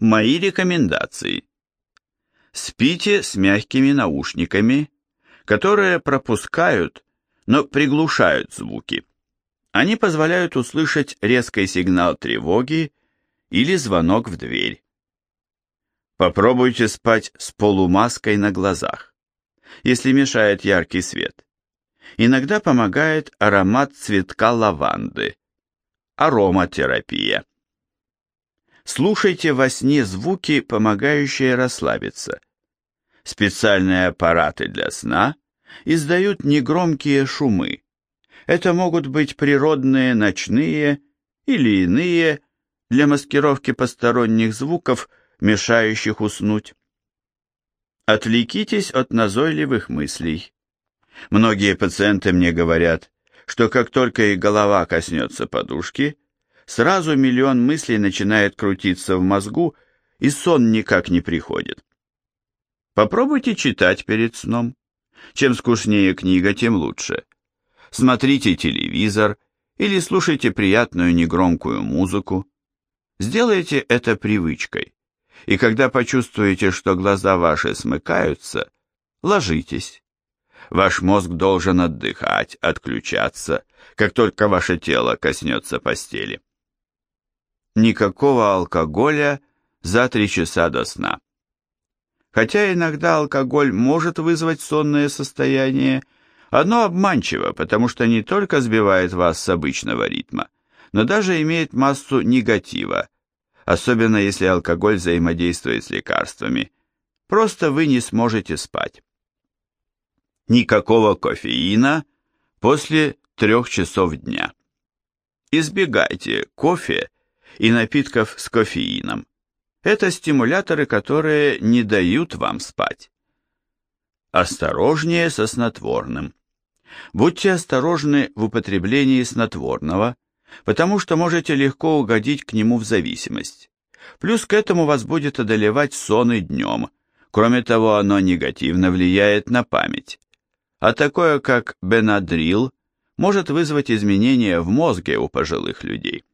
Мои рекомендации. Спите с мягкими наушниками, которые пропускают, но приглушают звуки. Они позволяют услышать резкий сигнал тревоги или звонок в дверь. Попробуйте спать с полумаской на глазах, если мешает яркий свет. Иногда помогает аромат цветка лаванды. Ароматерапия. Слушайте во сне звуки, помогающие расслабиться. Специальные аппараты для сна издают негромкие шумы. Это могут быть природные ночные или иные для маскировки посторонних звуков, мешающих уснуть. Отвлекитесь от назойливых мыслей. Многие пациенты мне говорят, что как только их голова коснется подушки, сразу миллион мыслей начинает крутиться в мозгу, и сон никак не приходит. Попробуйте читать перед сном. Чем скучнее книга, тем лучше. Смотрите телевизор или слушайте приятную негромкую музыку. Сделайте это привычкой. И когда почувствуете, что глаза ваши смыкаются, ложитесь. Ваш мозг должен отдыхать, отключаться, как только ваше тело коснется постели. Никакого алкоголя за три часа до сна. Хотя иногда алкоголь может вызвать сонное состояние, оно обманчиво, потому что не только сбивает вас с обычного ритма, но даже имеет массу негатива, особенно если алкоголь взаимодействует с лекарствами. Просто вы не сможете спать. Никакого кофеина после трех часов дня. Избегайте кофе и напитков с кофеином. Это стимуляторы, которые не дают вам спать. Осторожнее со снотворным. Будьте осторожны в употреблении снотворного, потому что можете легко угодить к нему в зависимость. Плюс к этому вас будет одолевать сон и днем. Кроме того, оно негативно влияет на память. А такое, как бенадрил, может вызвать изменения в мозге у пожилых людей.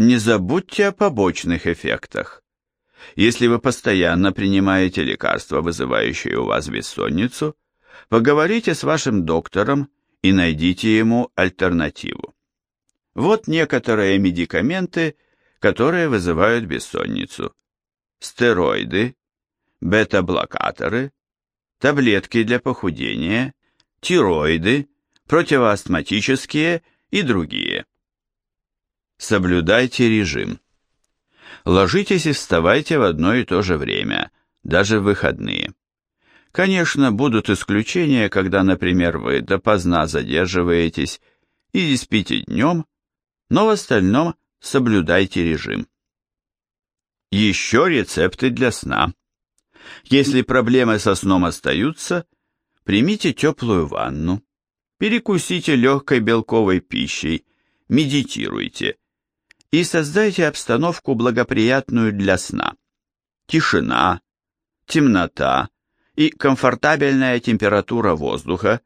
Не забудьте о побочных эффектах. Если вы постоянно принимаете лекарства, вызывающие у вас бессонницу, поговорите с вашим доктором и найдите ему альтернативу. Вот некоторые медикаменты, которые вызывают бессонницу. Стероиды, бета-блокаторы, таблетки для похудения, тироиды, противоастматические и другие. Соблюдайте режим. Ложитесь и вставайте в одно и то же время, даже в выходные. Конечно, будут исключения, когда, например, вы допоздна задерживаетесь или спите днем, но в остальном соблюдайте режим. Еще рецепты для сна. Если проблемы со сном остаются, примите теплую ванну, перекусите легкой белковой пищей, медитируйте и создайте обстановку благоприятную для сна. Тишина, темнота и комфортабельная температура воздуха.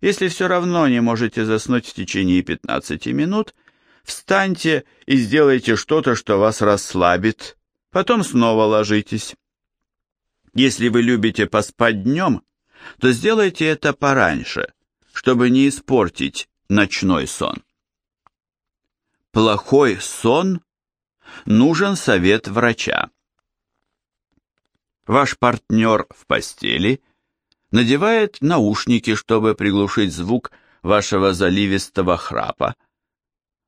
Если все равно не можете заснуть в течение 15 минут – Встаньте и сделайте что-то, что вас расслабит, потом снова ложитесь. Если вы любите поспать днем, то сделайте это пораньше, чтобы не испортить ночной сон. Плохой сон нужен совет врача. Ваш партнер в постели надевает наушники, чтобы приглушить звук вашего заливистого храпа,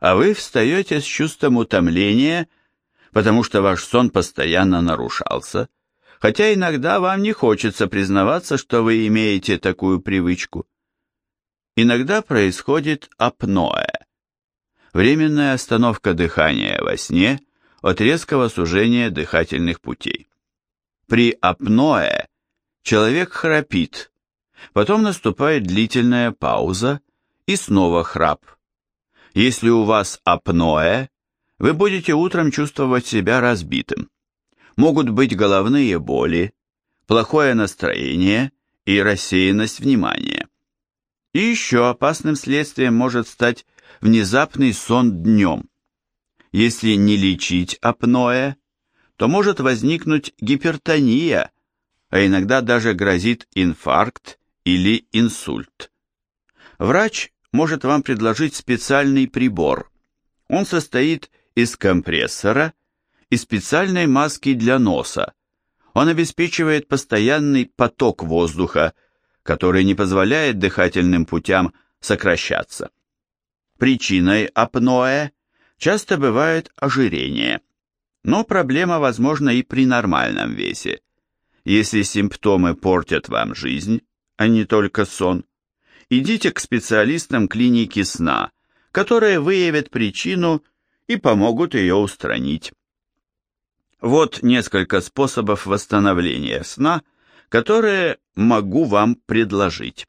а вы встаете с чувством утомления, потому что ваш сон постоянно нарушался, хотя иногда вам не хочется признаваться, что вы имеете такую привычку. Иногда происходит апноэ, временная остановка дыхания во сне от резкого сужения дыхательных путей. При апноэ человек храпит, потом наступает длительная пауза и снова храп – если у вас апноэ, вы будете утром чувствовать себя разбитым. Могут быть головные боли, плохое настроение и рассеянность внимания. И еще опасным следствием может стать внезапный сон днем. Если не лечить апноэ, то может возникнуть гипертония, а иногда даже грозит инфаркт или инсульт. Врач может вам предложить специальный прибор. Он состоит из компрессора и специальной маски для носа. Он обеспечивает постоянный поток воздуха, который не позволяет дыхательным путям сокращаться. Причиной апноэ часто бывает ожирение, но проблема возможна и при нормальном весе. Если симптомы портят вам жизнь, а не только сон, идите к специалистам клиники сна, которые выявят причину и помогут ее устранить. Вот несколько способов восстановления сна, которые могу вам предложить.